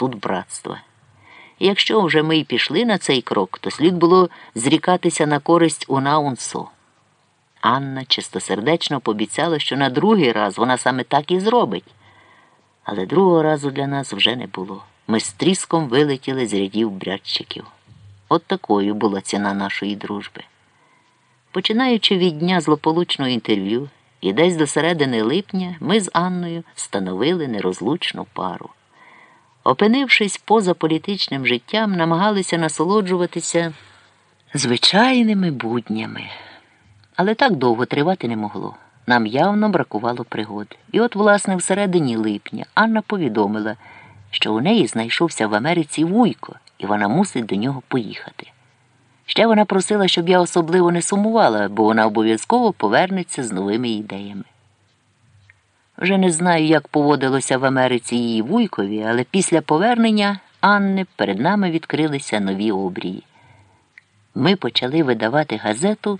інститут братства. І якщо вже ми й пішли на цей крок, то слід було зрікатися на користь унаунсу. Анна чистосердечно пообіцяла, що на другий раз вона саме так і зробить. Але другого разу для нас вже не було. Ми з тріском вилетіли з рядів брядчиків. От такою була ціна нашої дружби. Починаючи від дня злополучного інтерв'ю і десь до середини липня ми з Анною становили нерозлучну пару. Опинившись поза політичним життям, намагалися насолоджуватися звичайними буднями. Але так довго тривати не могло. Нам явно бракувало пригод. І от, власне, в середині липня Анна повідомила, що у неї знайшовся в Америці вуйко, і вона мусить до нього поїхати. Ще вона просила, щоб я особливо не сумувала, бо вона обов'язково повернеться з новими ідеями. Вже не знаю, як поводилося в Америці її вуйкові, але після повернення Анни перед нами відкрилися нові обрії. Ми почали видавати газету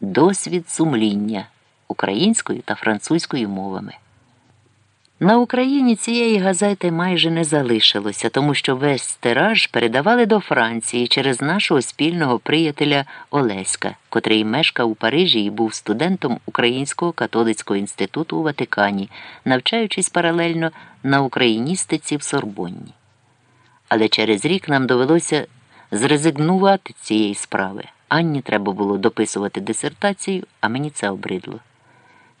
Досвід сумління українською та французькою мовами. На Україні цієї газети майже не залишилося, тому що весь тираж передавали до Франції через нашого спільного приятеля Олеська, котрий мешкав у Парижі і був студентом Українського католицького інституту у Ватикані, навчаючись паралельно на україністиці в Сорбонні. Але через рік нам довелося зрезигнувати цієї справи. Анні треба було дописувати дисертацію, а мені це обридло.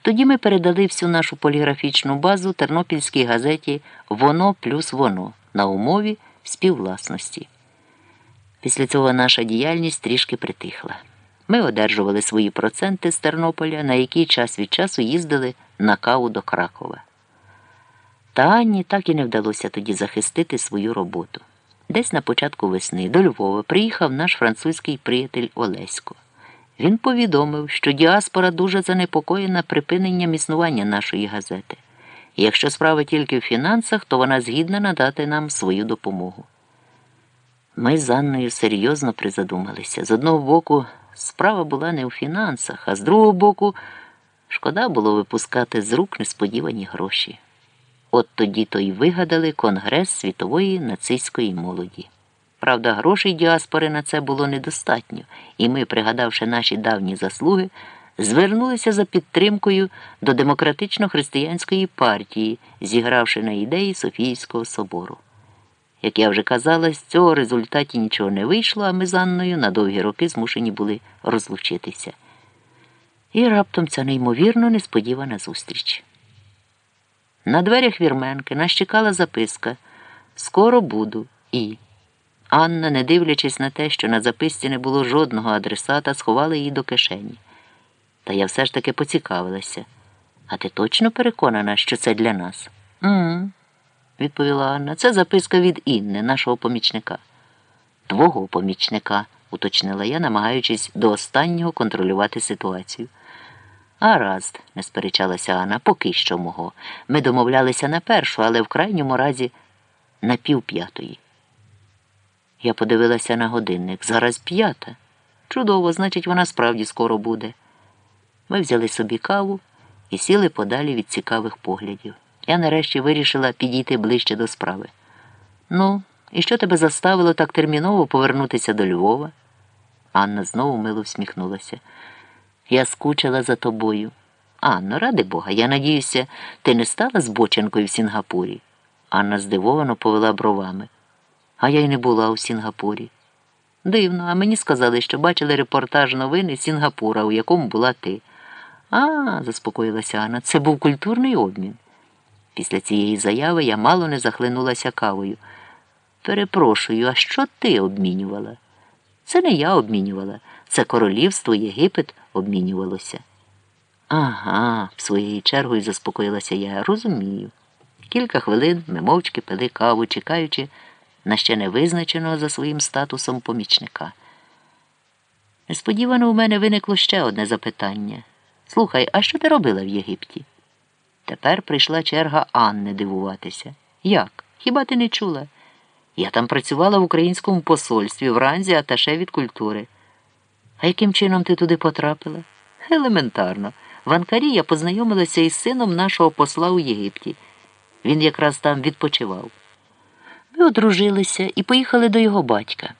Тоді ми передали всю нашу поліграфічну базу тернопільській газеті Воно плюс воно на умові співвласності. Після цього наша діяльність трішки притихла. Ми одержували свої проценти з Тернополя, на який час від часу їздили на каву до Кракова. Та Анні так і не вдалося тоді захистити свою роботу. Десь на початку весни до Львова приїхав наш французький приятель Олесько. Він повідомив, що діаспора дуже занепокоєна припиненням існування нашої газети. І якщо справа тільки в фінансах, то вона згідна надати нам свою допомогу. Ми з Анною серйозно призадумалися. З одного боку, справа була не у фінансах, а з другого боку, шкода було випускати з рук несподівані гроші. От тоді то й вигадали Конгрес світової нацистської молоді. Правда, грошей діаспори на це було недостатньо, і ми, пригадавши наші давні заслуги, звернулися за підтримкою до демократично-християнської партії, зігравши на ідеї Софійського собору. Як я вже казала, з цього результаті нічого не вийшло, а ми з Анною на довгі роки змушені були розлучитися. І раптом ця неймовірно несподівана зустріч. На дверях вірменки нас чекала записка Скоро буду і. Анна, не дивлячись на те, що на записці не було жодного адресата, сховала її до кишені. Та я все ж таки поцікавилася. А ти точно переконана, що це для нас? «Угу», – відповіла Анна. Це записка від Інни, нашого помічника. Твого помічника, уточнила я, намагаючись до останнього контролювати ситуацію. Гаразд, не сперечалася Анна, поки що мого. Ми домовлялися на першу, але в крайньому разі на півп'ятої. Я подивилася на годинник. Зараз п'ята. Чудово, значить, вона справді скоро буде. Ми взяли собі каву і сіли подалі від цікавих поглядів. Я нарешті вирішила підійти ближче до справи. Ну, і що тебе заставило так терміново повернутися до Львова? Анна знову мило всміхнулася. Я скучила за тобою. Анно, ради Бога, я надіюся, ти не стала збоченкою в Сінгапурі. Анна здивовано повела бровами. А я й не була у Сінгапурі. Дивно, а мені сказали, що бачили репортаж новини Сінгапура, у якому була ти. А, заспокоїлася Анна, це був культурний обмін. Після цієї заяви я мало не захлинулася кавою. Перепрошую, а що ти обмінювала? Це не я обмінювала, це королівство Єгипет обмінювалося. Ага, в своєю чергою заспокоїлася я, розумію. Кілька хвилин ми мовчки пили каву, чекаючи на ще не визначеного за своїм статусом помічника. Несподівано у мене виникло ще одне запитання. Слухай, а що ти робила в Єгипті? Тепер прийшла черга Анни дивуватися. Як? Хіба ти не чула? Я там працювала в українському посольстві в ранзі аташе від культури. А яким чином ти туди потрапила? Елементарно. В Анкарі я познайомилася із сином нашого посла у Єгипті. Він якраз там відпочивав. Одружилися і поїхали до його батька.